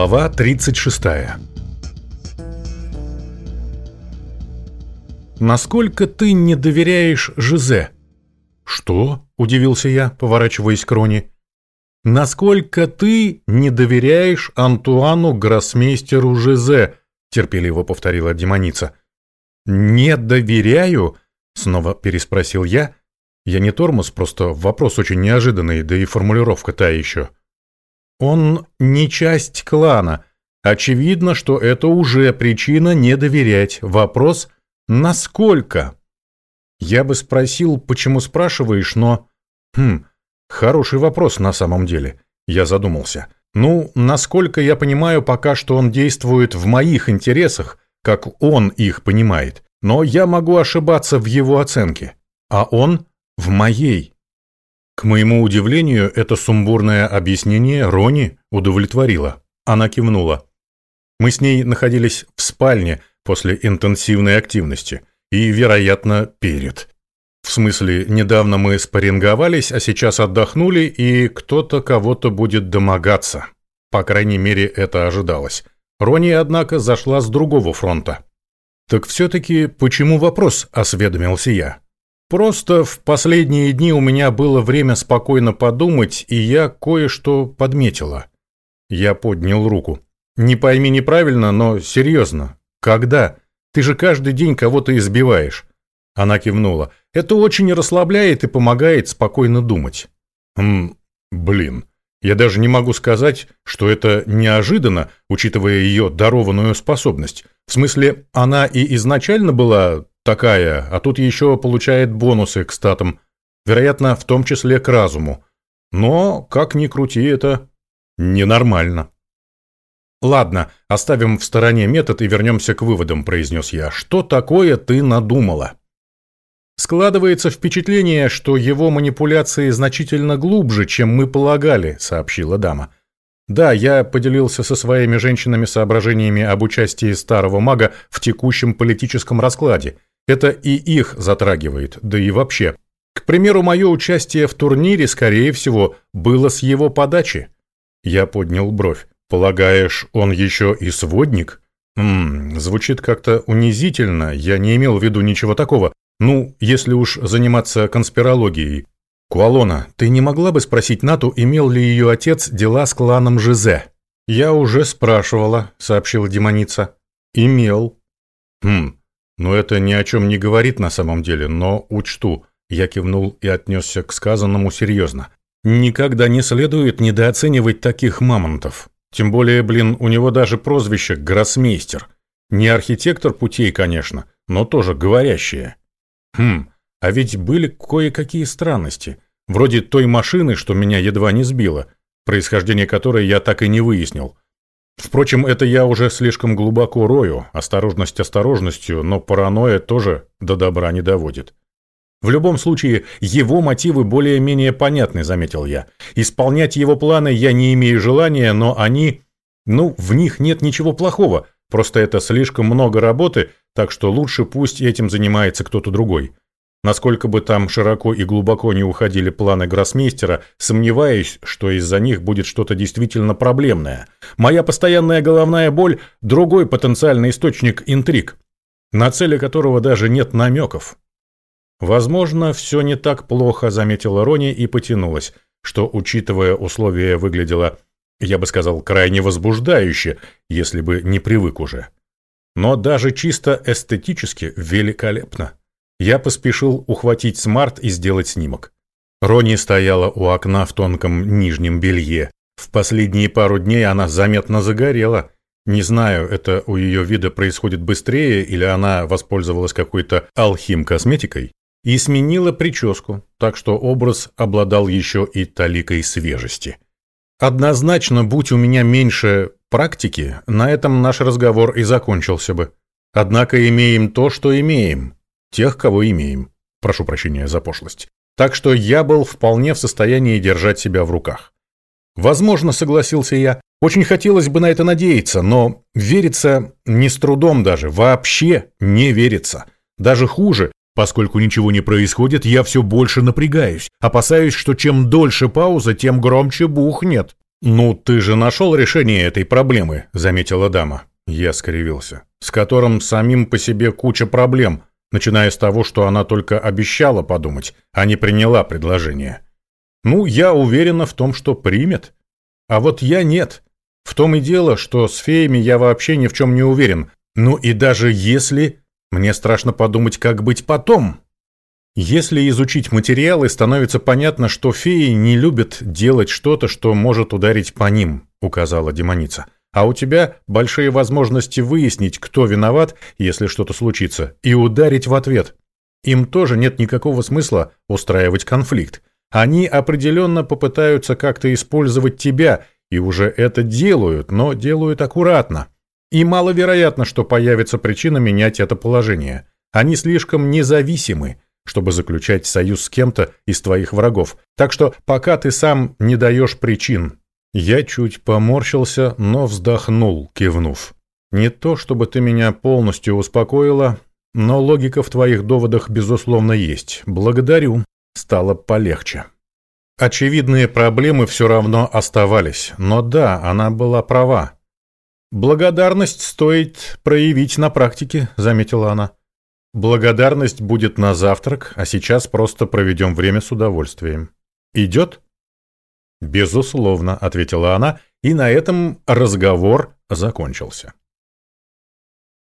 Глава 36 «Насколько ты не доверяешь Жизе?» «Что?» – удивился я, поворачиваясь к Рони. «Насколько ты не доверяешь Антуану Гроссмейстеру Жизе?» – терпеливо повторила демоница. «Не доверяю?» – снова переспросил я. Я не тормоз, просто вопрос очень неожиданный, да и формулировка та еще. Он не часть клана. Очевидно, что это уже причина не доверять. Вопрос «насколько?» Я бы спросил, почему спрашиваешь, но... Хм, хороший вопрос на самом деле. Я задумался. Ну, насколько я понимаю, пока что он действует в моих интересах, как он их понимает. Но я могу ошибаться в его оценке. А он в моей. К моему удивлению, это сумбурное объяснение Рони удовлетворило. Она кивнула. Мы с ней находились в спальне после интенсивной активности и, вероятно, перед. В смысле, недавно мы спарринговались, а сейчас отдохнули, и кто-то кого-то будет домогаться. По крайней мере, это ожидалось. Рони, однако, зашла с другого фронта. «Так все-таки почему вопрос?» – осведомился я. Просто в последние дни у меня было время спокойно подумать, и я кое-что подметила. Я поднял руку. Не пойми неправильно, но серьезно. Когда? Ты же каждый день кого-то избиваешь. Она кивнула. Это очень расслабляет и помогает спокойно думать. Хм, блин. Я даже не могу сказать, что это неожиданно, учитывая ее дарованную способность. В смысле, она и изначально была такая, а тут еще получает бонусы к статам, вероятно, в том числе к разуму. Но, как ни крути, это ненормально. «Ладно, оставим в стороне метод и вернемся к выводам», – произнес я. «Что такое ты надумала?» «Складывается впечатление, что его манипуляции значительно глубже, чем мы полагали», – сообщила дама. «Да, я поделился со своими женщинами соображениями об участии старого мага в текущем политическом раскладе – это и их затрагивает, да и вообще. К примеру, мое участие в турнире, скорее всего, было с его подачи. Я поднял бровь. Полагаешь, он еще и сводник? Ммм, звучит как-то унизительно, я не имел в виду ничего такого. Ну, если уж заниматься конспирологией. Куалона, ты не могла бы спросить Нату, имел ли ее отец дела с кланом Жизе? Я уже спрашивала, сообщила демоница. Имел. Хм, но это ни о чем не говорит на самом деле, но учту. Я кивнул и отнесся к сказанному серьезно. Никогда не следует недооценивать таких мамонтов. Тем более, блин, у него даже прозвище «Гроссмейстер». Не архитектор путей, конечно, но тоже говорящее. Хм, а ведь были кое-какие странности. Вроде той машины, что меня едва не сбило, происхождение которой я так и не выяснил. Впрочем, это я уже слишком глубоко рою, осторожность осторожностью, но паранойя тоже до добра не доводит. В любом случае, его мотивы более-менее понятны, заметил я. Исполнять его планы я не имею желания, но они... Ну, в них нет ничего плохого, просто это слишком много работы, так что лучше пусть этим занимается кто-то другой. Насколько бы там широко и глубоко не уходили планы гроссмейстера, сомневаюсь, что из-за них будет что-то действительно проблемное. Моя постоянная головная боль – другой потенциальный источник интриг, на цели которого даже нет намеков. Возможно, все не так плохо, заметила Рони и потянулась, что, учитывая условия, выглядело, я бы сказал, крайне возбуждающе, если бы не привык уже. Но даже чисто эстетически великолепно. Я поспешил ухватить смарт и сделать снимок. Рони стояла у окна в тонком нижнем белье. В последние пару дней она заметно загорела. Не знаю, это у ее вида происходит быстрее или она воспользовалась какой-то алхим-косметикой. И сменила прическу, так что образ обладал еще и таликой свежести. Однозначно, будь у меня меньше практики, на этом наш разговор и закончился бы. Однако имеем то, что имеем. Тех, кого имеем. Прошу прощения за пошлость. Так что я был вполне в состоянии держать себя в руках. Возможно, согласился я. Очень хотелось бы на это надеяться, но верится не с трудом даже, вообще не верится. Даже хуже, поскольку ничего не происходит, я все больше напрягаюсь, опасаюсь, что чем дольше пауза, тем громче бухнет. «Ну, ты же нашел решение этой проблемы», — заметила дама. Я скривился. «С которым самим по себе куча проблем, начиная с того, что она только обещала подумать, а не приняла предложение. Ну, я уверена в том, что примет. А вот я нет. В том и дело, что с феями я вообще ни в чем не уверен. Ну и даже если... Мне страшно подумать, как быть потом. Если изучить материалы, становится понятно, что феи не любят делать что-то, что может ударить по ним, указала демоница. А у тебя большие возможности выяснить, кто виноват, если что-то случится, и ударить в ответ. Им тоже нет никакого смысла устраивать конфликт. Они определенно попытаются как-то использовать тебя, и уже это делают, но делают аккуратно. И маловероятно, что появится причина менять это положение. Они слишком независимы, чтобы заключать союз с кем-то из твоих врагов. Так что пока ты сам не даешь причин. Я чуть поморщился, но вздохнул, кивнув. Не то, чтобы ты меня полностью успокоила, но логика в твоих доводах, безусловно, есть. Благодарю. Стало полегче. Очевидные проблемы все равно оставались, но да, она была права. «Благодарность стоит проявить на практике», — заметила она. «Благодарность будет на завтрак, а сейчас просто проведем время с удовольствием. Идет?» «Безусловно», — ответила она, и на этом разговор закончился.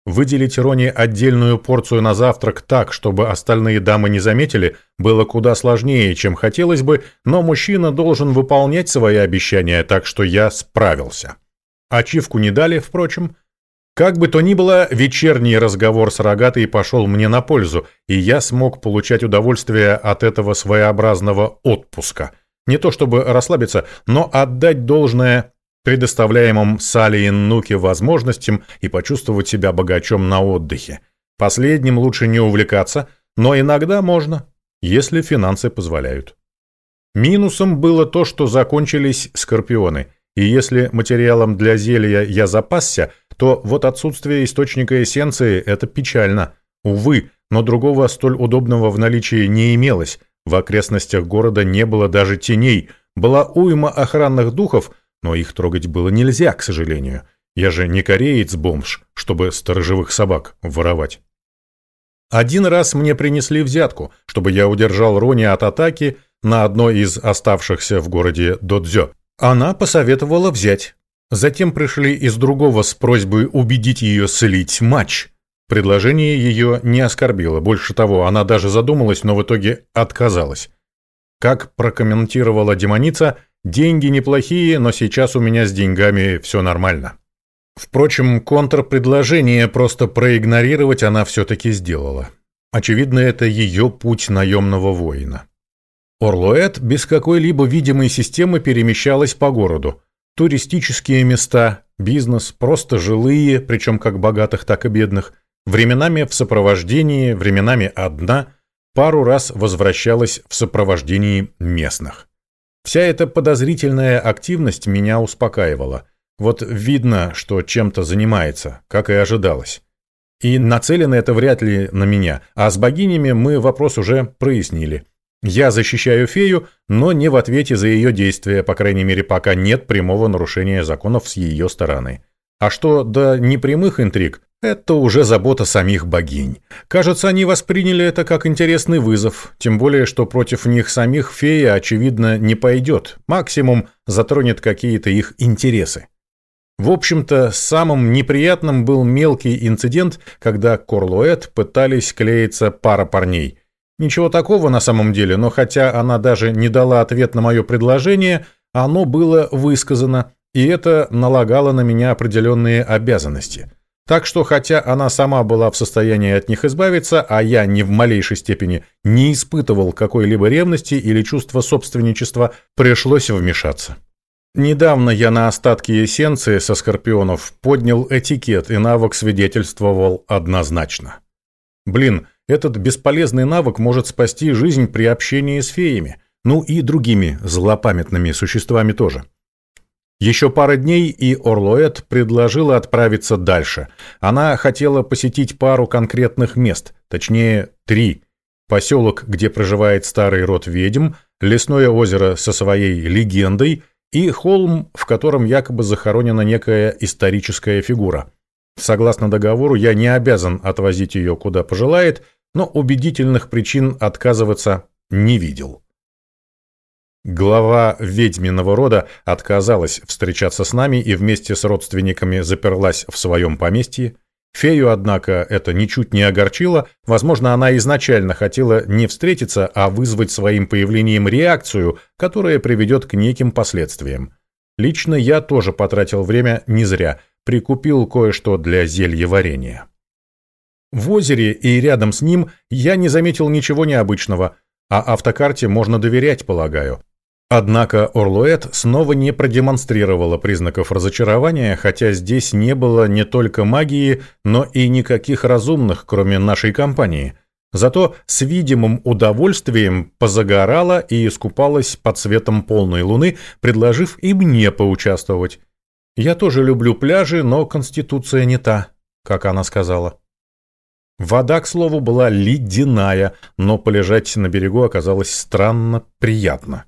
Выделить Роне отдельную порцию на завтрак так, чтобы остальные дамы не заметили, было куда сложнее, чем хотелось бы, но мужчина должен выполнять свои обещания, так что я справился. Ачивку не дали, впрочем. Как бы то ни было, вечерний разговор с рогатой пошел мне на пользу, и я смог получать удовольствие от этого своеобразного отпуска. Не то чтобы расслабиться, но отдать должное предоставляемым Салли и Нуке возможностям и почувствовать себя богачом на отдыхе. Последним лучше не увлекаться, но иногда можно, если финансы позволяют. Минусом было то, что закончились скорпионы, и если материалом для зелья я запасся, то вот отсутствие источника эссенции – это печально. Увы, но другого столь удобного в наличии не имелось. В окрестностях города не было даже теней, была уйма охранных духов – но их трогать было нельзя, к сожалению. Я же не кореец-бомж, чтобы сторожевых собак воровать. Один раз мне принесли взятку, чтобы я удержал Рони от атаки на одной из оставшихся в городе Додзё. Она посоветовала взять. Затем пришли из другого с просьбой убедить ее слить матч. Предложение ее не оскорбило. Больше того, она даже задумалась, но в итоге отказалась. Как прокомментировала демоница – Деньги неплохие, но сейчас у меня с деньгами все нормально. Впрочем, контрпредложение просто проигнорировать она все-таки сделала. Очевидно, это ее путь наемного воина. Орлуэт без какой-либо видимой системы перемещалась по городу. Туристические места, бизнес, просто жилые, причем как богатых, так и бедных, временами в сопровождении, временами одна, пару раз возвращалась в сопровождении местных. Вся эта подозрительная активность меня успокаивала. Вот видно, что чем-то занимается, как и ожидалось. И нацелено это вряд ли на меня, а с богинями мы вопрос уже прояснили. Я защищаю фею, но не в ответе за ее действия, по крайней мере, пока нет прямого нарушения законов с ее стороны. А что до непрямых интриг, это уже забота самих богинь. Кажется, они восприняли это как интересный вызов, тем более, что против них самих фея, очевидно, не пойдет, максимум затронет какие-то их интересы. В общем-то, самым неприятным был мелкий инцидент, когда к Орлуэт пытались клеиться пара парней. Ничего такого на самом деле, но хотя она даже не дала ответ на мое предложение, оно было высказано, и это налагало на меня определенные обязанности – так что, хотя она сама была в состоянии от них избавиться, а я ни в малейшей степени не испытывал какой-либо ревности или чувства собственничества, пришлось вмешаться. Недавно я на остатки эссенции со скорпионов поднял этикет, и навык свидетельствовал однозначно. Блин, этот бесполезный навык может спасти жизнь при общении с феями, ну и другими злопамятными существами тоже. Еще пара дней, и Орлоэт предложила отправиться дальше. Она хотела посетить пару конкретных мест, точнее, три. Поселок, где проживает старый род ведьм, лесное озеро со своей легендой и холм, в котором якобы захоронена некая историческая фигура. Согласно договору, я не обязан отвозить ее куда пожелает, но убедительных причин отказываться не видел. Глава ведьминого рода отказалась встречаться с нами и вместе с родственниками заперлась в своем поместье. Фею, однако, это ничуть не огорчило. Возможно, она изначально хотела не встретиться, а вызвать своим появлением реакцию, которая приведет к неким последствиям. Лично я тоже потратил время не зря, прикупил кое-что для зелья варенья. В озере и рядом с ним я не заметил ничего необычного, а автокарте можно доверять, полагаю. Однако Орлуэт снова не продемонстрировала признаков разочарования, хотя здесь не было не только магии, но и никаких разумных, кроме нашей компании. Зато с видимым удовольствием позагорала и искупалась под светом полной луны, предложив и мне поучаствовать. Я тоже люблю пляжи, но конституция не та, как она сказала. Вода, к слову, была ледяная, но полежать на берегу оказалось странно приятно.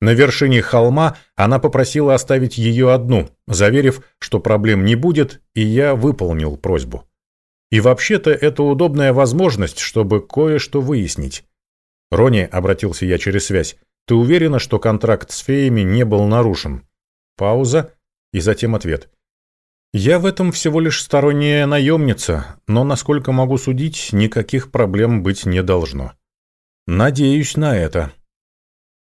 На вершине холма она попросила оставить ее одну, заверив, что проблем не будет, и я выполнил просьбу. И вообще-то это удобная возможность, чтобы кое-что выяснить. «Рони», — обратился я через связь, — «ты уверена, что контракт с феями не был нарушен?» Пауза и затем ответ. «Я в этом всего лишь сторонняя наемница, но, насколько могу судить, никаких проблем быть не должно». «Надеюсь на это»,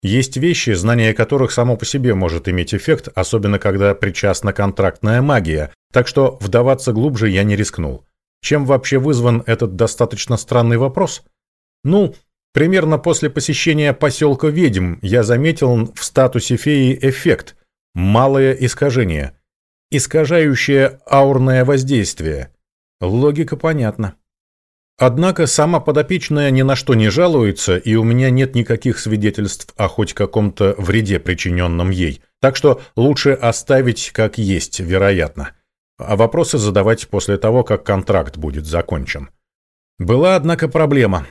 есть вещи, знание которых само по себе может иметь эффект, особенно когда причастна контрактная магия, так что вдаваться глубже я не рискнул. Чем вообще вызван этот достаточно странный вопрос? Ну, примерно после посещения поселка ведьм я заметил в статусе феи эффект – малое искажение, искажающее аурное воздействие. Логика понятна. Однако сама подопечная ни на что не жалуется, и у меня нет никаких свидетельств о хоть каком-то вреде, причиненном ей. Так что лучше оставить как есть, вероятно. А вопросы задавать после того, как контракт будет закончен. Была, однако, проблема.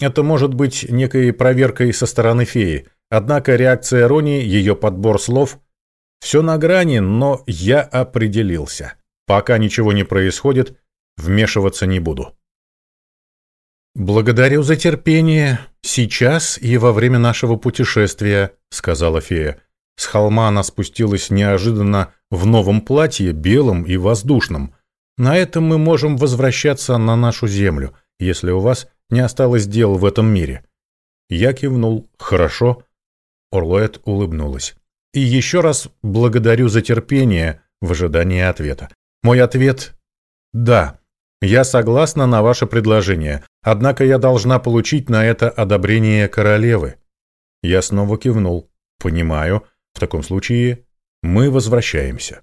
Это может быть некой проверкой со стороны феи. Однако реакция Рони, ее подбор слов – все на грани, но я определился. Пока ничего не происходит, вмешиваться не буду. «Благодарю за терпение сейчас и во время нашего путешествия», — сказала фея. С холма она спустилась неожиданно в новом платье, белом и воздушном. На этом мы можем возвращаться на нашу землю, если у вас не осталось дел в этом мире. Я кивнул. «Хорошо». Орлоэт улыбнулась. «И еще раз благодарю за терпение в ожидании ответа. Мой ответ — да. Я согласна на ваше предложение, однако я должна получить на это одобрение королевы. Я снова кивнул. Понимаю. В таком случае мы возвращаемся.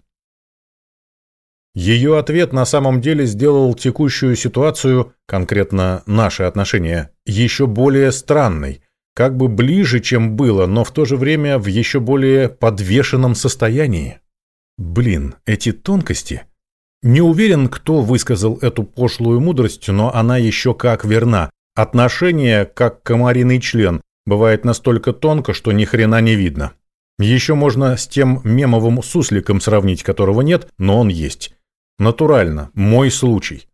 Ее ответ на самом деле сделал текущую ситуацию, конкретно наши отношения, еще более странной, как бы ближе, чем было, но в то же время в еще более подвешенном состоянии. Блин, эти тонкости не уверен, кто высказал эту пошлую мудрость, но она еще как верна. Отношение, как комариный член, бывает настолько тонко, что ни хрена не видно. Еще можно с тем мемовым сусликом сравнить, которого нет, но он есть. Натурально, мой случай.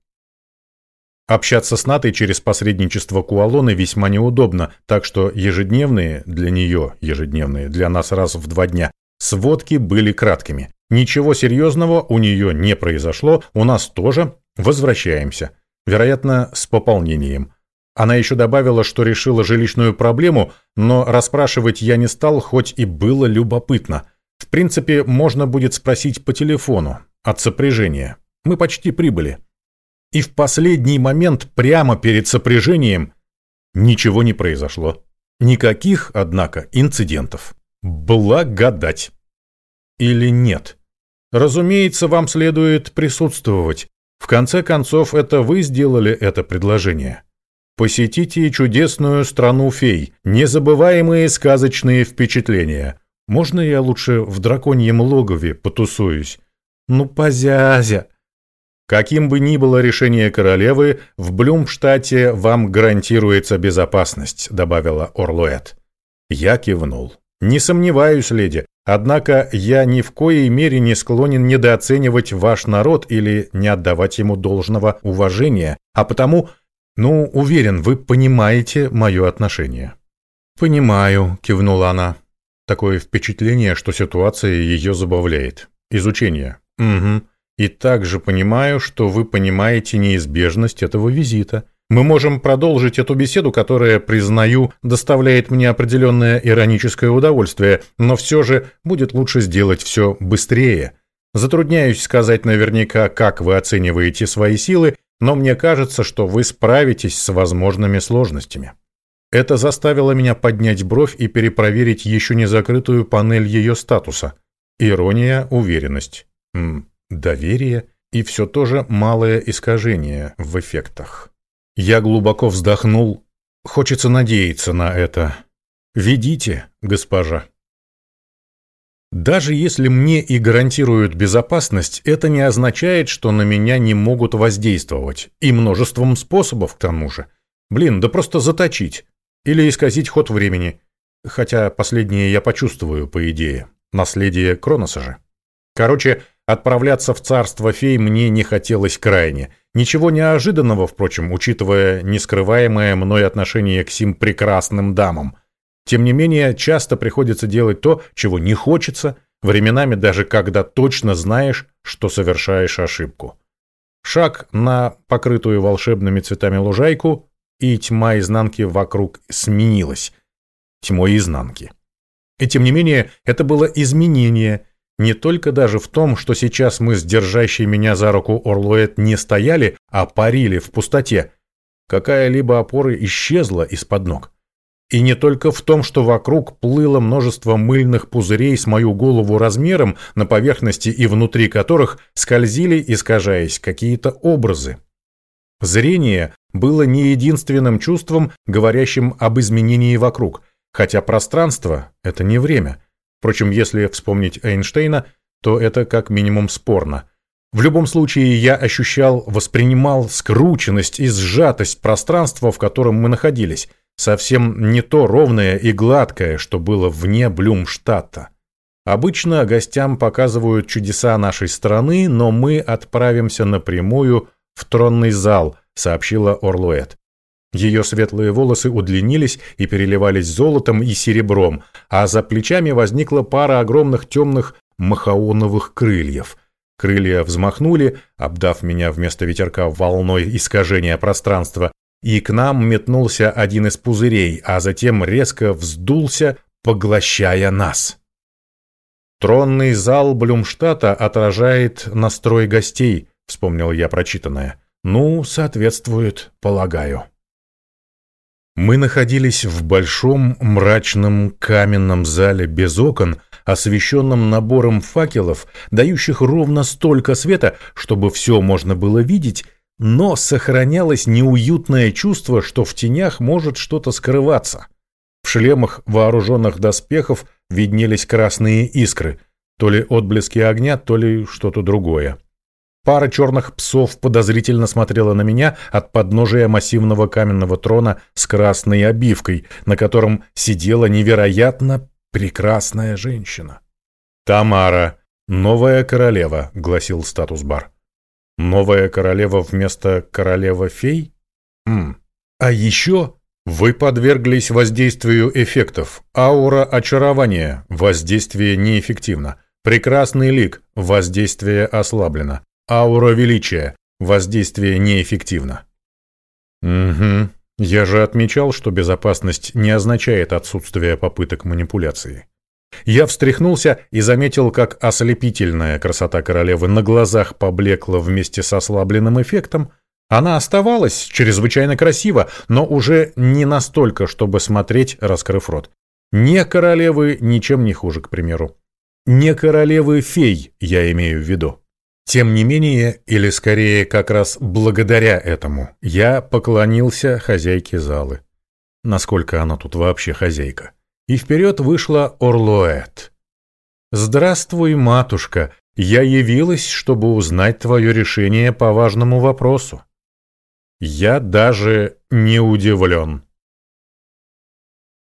Общаться с Натой через посредничество Куалоны весьма неудобно, так что ежедневные, для нее ежедневные, для нас раз в два дня, сводки были краткими. Ничего серьезного у нее не произошло, у нас тоже. Возвращаемся. Вероятно, с пополнением. Она еще добавила, что решила жилищную проблему, но расспрашивать я не стал, хоть и было любопытно. В принципе, можно будет спросить по телефону, от сопряжения. Мы почти прибыли. И в последний момент, прямо перед сопряжением, ничего не произошло. Никаких, однако, инцидентов. Благодать. Или нет? Разумеется, вам следует присутствовать. В конце концов, это вы сделали это предложение. Посетите чудесную страну фей, незабываемые сказочные впечатления. Можно я лучше в драконьем логове потусуюсь? Ну, позязя. Каким бы ни было решение королевы, в Блюмштате вам гарантируется безопасность, добавила Орлуэт. Я кивнул. Не сомневаюсь, леди. Однако я ни в коей мере не склонен недооценивать ваш народ или не отдавать ему должного уважения, а потому, ну, уверен, вы понимаете мое отношение. Понимаю, кивнула она. Такое впечатление, что ситуация ее забавляет. Изучение. Угу. И также понимаю, что вы понимаете неизбежность этого визита. Мы можем продолжить эту беседу, которая, признаю, доставляет мне определенное ироническое удовольствие, но все же будет лучше сделать все быстрее. Затрудняюсь сказать наверняка, как вы оцениваете свои силы, но мне кажется, что вы справитесь с возможными сложностями. Это заставило меня поднять бровь и перепроверить еще не закрытую панель ее статуса. Ирония, уверенность, м доверие и все то же малое искажение в эффектах. Я глубоко вздохнул. Хочется надеяться на это. Ведите, госпожа. Даже если мне и гарантируют безопасность, это не означает, что на меня не могут воздействовать. И множеством способов к тому же. Блин, да просто заточить. Или исказить ход времени. Хотя последнее я почувствую, по идее. Наследие Кроноса же. Короче, отправляться в царство фей мне не хотелось крайне. Ничего неожиданного, впрочем, учитывая нескрываемое мной отношение к сим прекрасным дамам. Тем не менее, часто приходится делать то, чего не хочется, временами даже когда точно знаешь, что совершаешь ошибку. Шаг на покрытую волшебными цветами лужайку, и тьма изнанки вокруг сменилась. Тьмой изнанки. И тем не менее, это было изменение – не только даже в том, что сейчас мы с держащей меня за руку Орлуэт не стояли, а парили в пустоте. Какая-либо опора исчезла из-под ног. И не только в том, что вокруг плыло множество мыльных пузырей с мою голову размером, на поверхности и внутри которых скользили, искажаясь, какие-то образы. Зрение было не единственным чувством, говорящим об изменении вокруг, хотя пространство — это не время — Впрочем, если вспомнить Эйнштейна, то это как минимум спорно. В любом случае, я ощущал, воспринимал скрученность и сжатость пространства, в котором мы находились, совсем не то ровное и гладкое, что было вне Блюмштадта. Обычно гостям показывают чудеса нашей страны, но мы отправимся напрямую в тронный зал, сообщила Орлуэт. Ее светлые волосы удлинились и переливались золотом и серебром, а за плечами возникла пара огромных темных махаоновых крыльев. Крылья взмахнули, обдав меня вместо ветерка волной искажения пространства, и к нам метнулся один из пузырей, а затем резко вздулся, поглощая нас. «Тронный зал Блюмштата отражает настрой гостей», — вспомнил я прочитанное. «Ну, соответствует, полагаю». Мы находились в большом мрачном каменном зале без окон, освещенном набором факелов, дающих ровно столько света, чтобы все можно было видеть, но сохранялось неуютное чувство, что в тенях может что-то скрываться. В шлемах вооруженных доспехов виднелись красные искры, то ли отблески огня, то ли что-то другое. Пара черных псов подозрительно смотрела на меня от подножия массивного каменного трона с красной обивкой, на котором сидела невероятно прекрасная женщина. «Тамара, новая королева», — гласил статус-бар. «Новая королева вместо королева-фей? А еще вы подверглись воздействию эффектов. Аура очарования. Воздействие неэффективно. Прекрасный лик. Воздействие ослаблено. Аура величия. Воздействие неэффективно. Угу. Я же отмечал, что безопасность не означает отсутствие попыток манипуляции. Я встряхнулся и заметил, как ослепительная красота королевы на глазах поблекла вместе с ослабленным эффектом. Она оставалась чрезвычайно красива, но уже не настолько, чтобы смотреть, раскрыв рот. Не королевы ничем не хуже, к примеру. Не королевы фей, я имею в виду. Тем не менее, или скорее как раз благодаря этому, я поклонился хозяйке залы. Насколько она тут вообще хозяйка. И вперед вышла Орлоэт. «Здравствуй, матушка. Я явилась, чтобы узнать твое решение по важному вопросу». Я даже не удивлен.